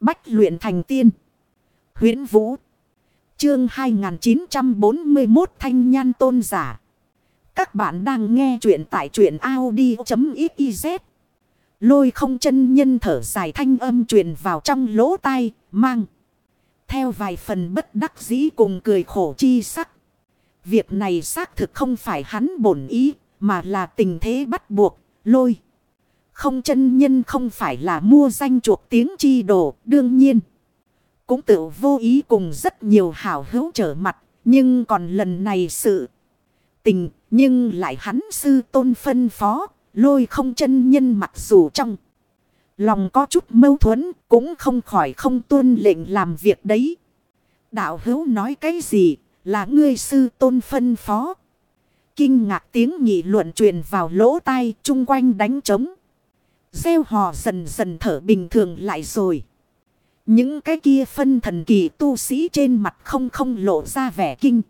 Bách luyện thành tiên. huyễn Vũ. Chương 2941 Thanh Nhan Tôn Giả. Các bạn đang nghe truyện tại truyện Audi.xyz. Lôi không chân nhân thở dài thanh âm truyền vào trong lỗ tai, mang. Theo vài phần bất đắc dĩ cùng cười khổ chi sắc. Việc này xác thực không phải hắn bổn ý, mà là tình thế bắt buộc, lôi. Không chân nhân không phải là mua danh chuộc tiếng chi đồ, đương nhiên. Cũng tự vô ý cùng rất nhiều hảo hữu trở mặt, nhưng còn lần này sự tình, nhưng lại hắn sư tôn phân phó, lôi không chân nhân mặc dù trong. Lòng có chút mâu thuẫn, cũng không khỏi không tuân lệnh làm việc đấy. Đạo hữu nói cái gì, là ngươi sư tôn phân phó. Kinh ngạc tiếng nhị luận truyền vào lỗ tai, chung quanh đánh trống. Gieo hò dần dần thở bình thường lại rồi. Những cái kia phân thần kỳ tu sĩ trên mặt không không lộ ra vẻ kinh.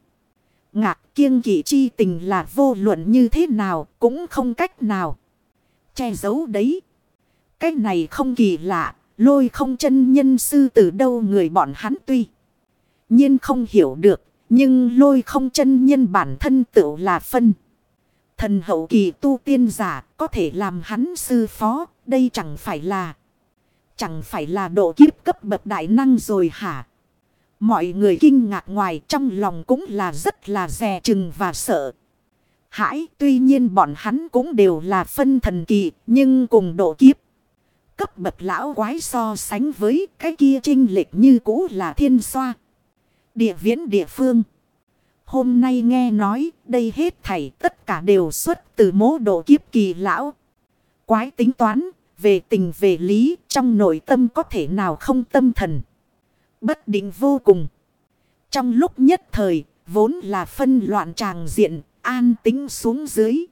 Ngạc kiêng kỵ chi tình là vô luận như thế nào cũng không cách nào. Che giấu đấy. Cái này không kỳ lạ. Lôi không chân nhân sư từ đâu người bọn hắn tuy. nhiên không hiểu được. Nhưng lôi không chân nhân bản thân tự là phân. Thần hậu kỳ tu tiên giả có thể làm hắn sư phó. Đây chẳng phải là. Chẳng phải là độ kiếp cấp bậc đại năng rồi hả? Mọi người kinh ngạc ngoài trong lòng cũng là rất là dè chừng và sợ. Hãi, tuy nhiên bọn hắn cũng đều là phân thần kỳ, nhưng cùng độ kiếp. Cấp bậc lão quái so sánh với cái kia trinh lệch như cũ là thiên xoa. Địa viễn địa phương. Hôm nay nghe nói, đây hết thảy tất cả đều xuất từ mố độ kiếp kỳ lão. Quái tính toán về tình về lý, trong nội tâm có thể nào không tâm thần. Bất định vô cùng. Trong lúc nhất thời, vốn là phân loạn tràng diện, an tính xuống dưới.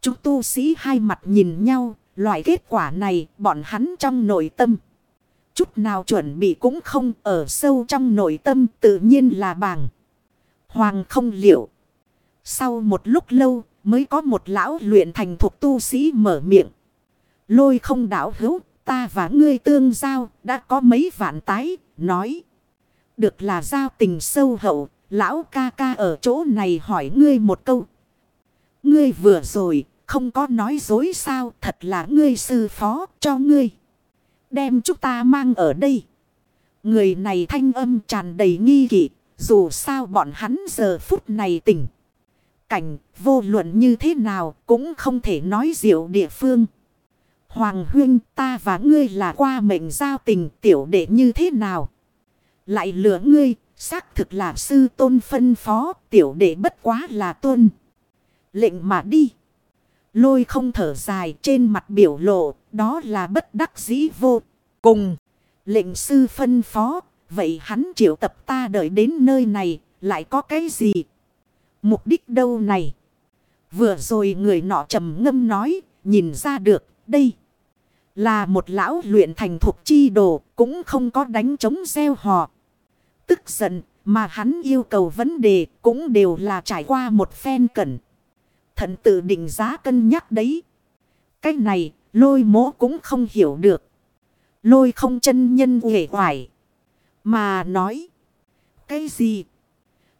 Chúng tu sĩ hai mặt nhìn nhau, loại kết quả này bọn hắn trong nội tâm. Chút nào chuẩn bị cũng không ở sâu trong nội tâm tự nhiên là bàng. Hoàng không liệu. Sau một lúc lâu, mới có một lão luyện thành thuộc tu sĩ mở miệng. Lôi không đảo hữu, ta và ngươi tương giao, đã có mấy vạn tái, nói. Được là giao tình sâu hậu, lão ca ca ở chỗ này hỏi ngươi một câu. Ngươi vừa rồi, không có nói dối sao, thật là ngươi sư phó cho ngươi. Đem chúng ta mang ở đây. Người này thanh âm tràn đầy nghi kỵ, dù sao bọn hắn giờ phút này tỉnh. Cảnh vô luận như thế nào cũng không thể nói diệu địa phương. Hoàng huynh ta và ngươi là qua mệnh giao tình tiểu đệ như thế nào? Lại lửa ngươi, xác thực là sư tôn phân phó, tiểu đệ bất quá là tôn. Lệnh mà đi. Lôi không thở dài trên mặt biểu lộ, đó là bất đắc dĩ vô cùng. Lệnh sư phân phó, vậy hắn triệu tập ta đợi đến nơi này, lại có cái gì? Mục đích đâu này? Vừa rồi người nọ trầm ngâm nói, nhìn ra được, đây. Là một lão luyện thành thuộc chi đồ, cũng không có đánh chống gieo họ. Tức giận, mà hắn yêu cầu vấn đề cũng đều là trải qua một phen cẩn. Thận tự định giá cân nhắc đấy. Cái này, lôi mỗ cũng không hiểu được. Lôi không chân nhân uể hoài. Mà nói. Cái gì?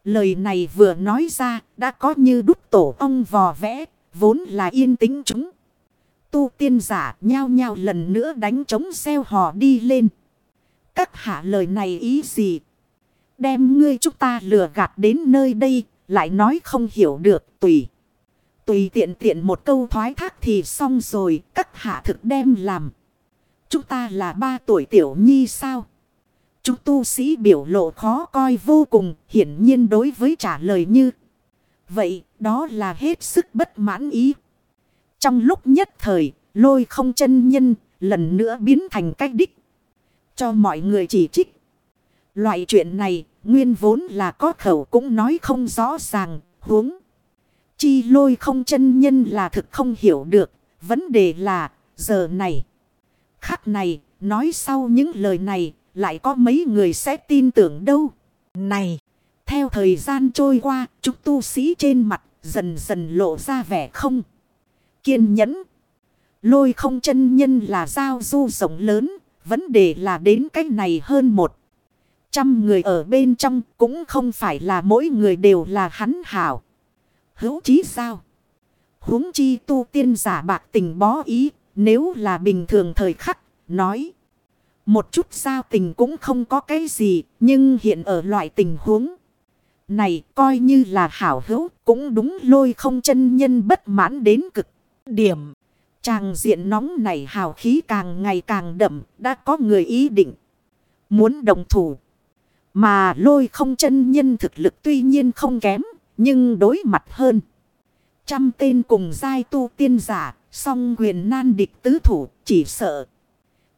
Lời này vừa nói ra, đã có như đúc tổ ông vò vẽ, vốn là yên tĩnh chúng. Tu tiên giả nhao nhao lần nữa đánh trống xeo hò đi lên. Các hạ lời này ý gì? Đem ngươi chúng ta lừa gạt đến nơi đây, lại nói không hiểu được, tùy. Tùy tiện tiện một câu thoái thác thì xong rồi, các hạ thực đem làm. Chúng ta là ba tuổi tiểu nhi sao? Chúng tu sĩ biểu lộ khó coi vô cùng, hiển nhiên đối với trả lời như. Vậy, đó là hết sức bất mãn ý. Trong lúc nhất thời, lôi không chân nhân, lần nữa biến thành cách đích. Cho mọi người chỉ trích. Loại chuyện này, nguyên vốn là có khẩu cũng nói không rõ ràng, huống. Chi lôi không chân nhân là thực không hiểu được, vấn đề là, giờ này. Khắc này, nói sau những lời này, lại có mấy người sẽ tin tưởng đâu. Này, theo thời gian trôi qua, chúng tu sĩ trên mặt dần dần lộ ra vẻ không kiên nhẫn. Lôi không chân nhân là giao du rộng lớn, Vấn đề là đến cái này hơn một. Trăm người ở bên trong cũng không phải là mỗi người đều là hắn hảo. Hữu chí sao? huống chi tu tiên giả bạc tình bó ý. Nếu là bình thường thời khắc, nói. Một chút giao tình cũng không có cái gì. Nhưng hiện ở loại tình huống này coi như là hảo hữu cũng đúng lôi không chân nhân bất mãn đến cực điểm. Chàng diện nóng này hào khí càng ngày càng đậm đã có người ý định. Muốn đồng thủ. Mà lôi không chân nhân thực lực tuy nhiên không kém nhưng đối mặt hơn. Trăm tên cùng giai tu tiên giả song quyền nan địch tứ thủ chỉ sợ.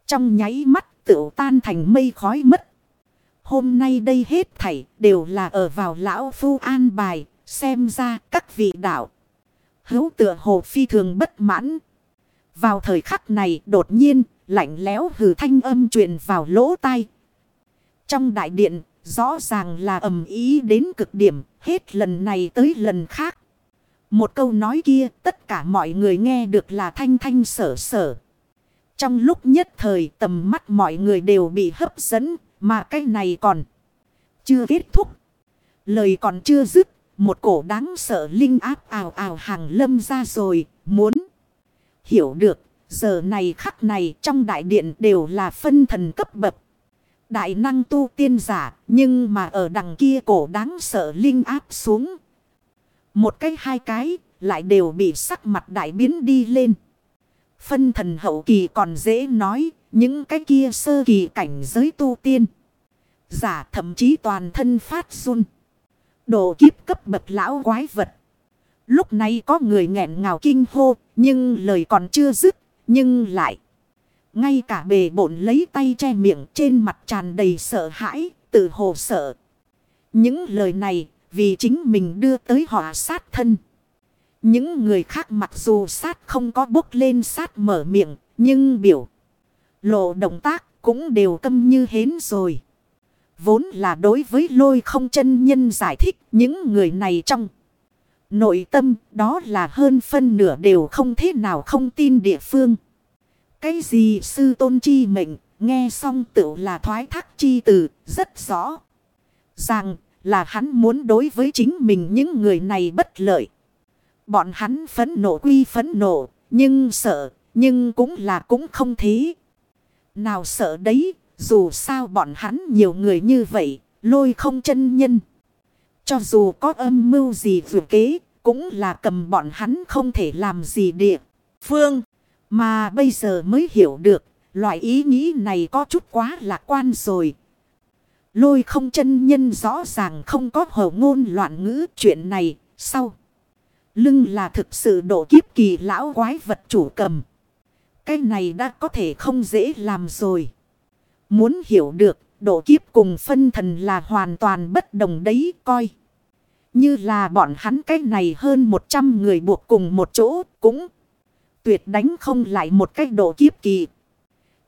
Trong nháy mắt tựu tan thành mây khói mất. Hôm nay đây hết thảy đều là ở vào lão phu an bài, xem ra các vị đạo. Hữu tựa hồ phi thường bất mãn. Vào thời khắc này đột nhiên, lạnh lẽo hừ thanh âm truyền vào lỗ tai. Trong đại điện, rõ ràng là ầm ý đến cực điểm, hết lần này tới lần khác. Một câu nói kia, tất cả mọi người nghe được là thanh thanh sở sở. Trong lúc nhất thời tầm mắt mọi người đều bị hấp dẫn, mà cái này còn chưa kết thúc. Lời còn chưa dứt. Một cổ đáng sợ linh áp ào ào hàng lâm ra rồi. Muốn hiểu được. Giờ này khắc này trong đại điện đều là phân thần cấp bậc. Đại năng tu tiên giả. Nhưng mà ở đằng kia cổ đáng sợ linh áp xuống. Một cái hai cái lại đều bị sắc mặt đại biến đi lên. Phân thần hậu kỳ còn dễ nói, những cái kia sơ kỳ cảnh giới tu tiên. Giả thậm chí toàn thân phát run. Độ kiếp cấp bậc lão quái vật. Lúc này có người nghẹn ngào kinh hô, nhưng lời còn chưa dứt, nhưng lại. Ngay cả bề bộn lấy tay che miệng trên mặt tràn đầy sợ hãi, tự hồ sợ. Những lời này vì chính mình đưa tới họ sát thân. Những người khác mặc dù sát không có bốc lên sát mở miệng, nhưng biểu lộ động tác cũng đều câm như hến rồi. Vốn là đối với lôi không chân nhân giải thích những người này trong nội tâm, đó là hơn phân nửa đều không thế nào không tin địa phương. Cái gì sư tôn chi mệnh, nghe xong tự là thoái thác chi từ, rất rõ. Rằng là hắn muốn đối với chính mình những người này bất lợi. Bọn hắn phấn nộ quy phấn nộ, nhưng sợ, nhưng cũng là cũng không thế. Nào sợ đấy dù sao bọn hắn nhiều người như vậy, lôi không chân nhân. Cho dù có âm mưu gì vừa kế, cũng là cầm bọn hắn không thể làm gì địa. Phương, mà bây giờ mới hiểu được, loại ý nghĩ này có chút quá lạc quan rồi. Lôi không chân nhân rõ ràng không có hở ngôn loạn ngữ chuyện này, sau. Lưng là thực sự độ kiếp kỳ lão quái vật chủ cầm. Cái này đã có thể không dễ làm rồi. Muốn hiểu được, độ kiếp cùng phân thần là hoàn toàn bất đồng đấy coi. Như là bọn hắn cái này hơn 100 người buộc cùng một chỗ cũng tuyệt đánh không lại một cách độ kiếp kỳ.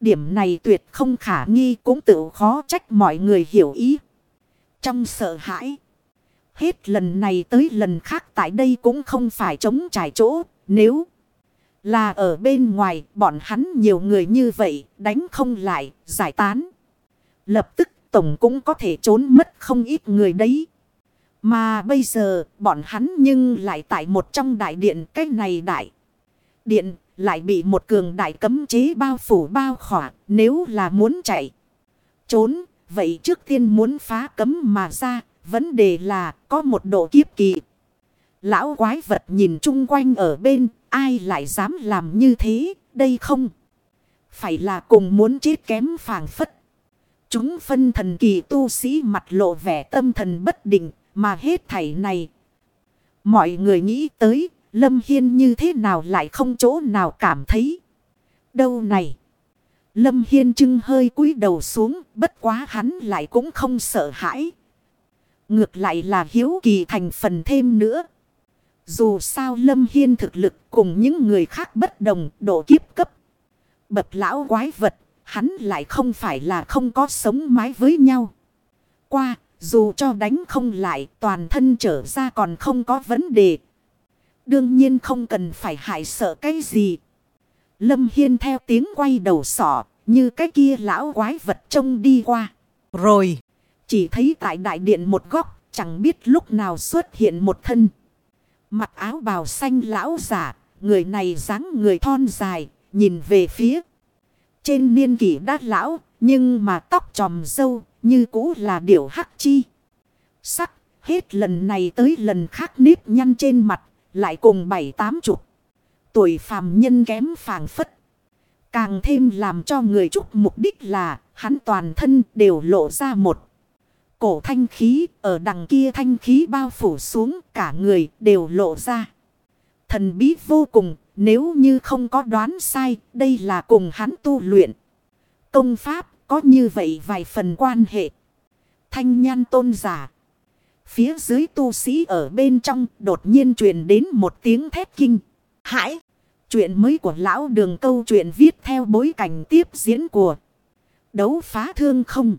Điểm này tuyệt không khả nghi cũng tự khó trách mọi người hiểu ý. Trong sợ hãi. Hết lần này tới lần khác tại đây cũng không phải chống trải chỗ. Nếu là ở bên ngoài, bọn hắn nhiều người như vậy, đánh không lại, giải tán. Lập tức, tổng cũng có thể trốn mất không ít người đấy. Mà bây giờ, bọn hắn nhưng lại tại một trong đại điện, cái này đại. Điện lại bị một cường đại cấm chế bao phủ bao khỏa, nếu là muốn chạy. Trốn, vậy trước tiên muốn phá cấm mà ra, vấn đề là có một độ kiếp kỳ. Lão quái vật nhìn chung quanh ở bên Ai lại dám làm như thế, đây không? Phải là cùng muốn chết kém phàng phất. Chúng phân thần kỳ tu sĩ mặt lộ vẻ tâm thần bất định, mà hết thảy này. Mọi người nghĩ tới, Lâm Hiên như thế nào lại không chỗ nào cảm thấy. Đâu này? Lâm Hiên trưng hơi cúi đầu xuống, bất quá hắn lại cũng không sợ hãi. Ngược lại là hiếu kỳ thành phần thêm nữa. Dù sao Lâm Hiên thực lực cùng những người khác bất đồng độ kiếp cấp. Bập lão quái vật, hắn lại không phải là không có sống mái với nhau. Qua, dù cho đánh không lại toàn thân trở ra còn không có vấn đề. Đương nhiên không cần phải hại sợ cái gì. Lâm Hiên theo tiếng quay đầu sỏ, như cái kia lão quái vật trông đi qua. Rồi, chỉ thấy tại đại điện một góc, chẳng biết lúc nào xuất hiện một thân. Mặc áo bào xanh lão giả, người này dáng người thon dài, nhìn về phía. Trên niên kỷ đã lão, nhưng mà tóc tròm dâu, như cũ là điểu hắc chi. Sắc, hết lần này tới lần khác nếp nhăn trên mặt, lại cùng bảy tám chục. Tuổi phàm nhân kém phàng phất. Càng thêm làm cho người chúc mục đích là hắn toàn thân đều lộ ra một. Cổ thanh khí, ở đằng kia thanh khí bao phủ xuống, cả người đều lộ ra. Thần bí vô cùng, nếu như không có đoán sai, đây là cùng hắn tu luyện. Công pháp, có như vậy vài phần quan hệ. Thanh nhan tôn giả. Phía dưới tu sĩ ở bên trong, đột nhiên truyền đến một tiếng thét kinh. Hãi! Chuyện mới của lão đường câu chuyện viết theo bối cảnh tiếp diễn của đấu phá thương không.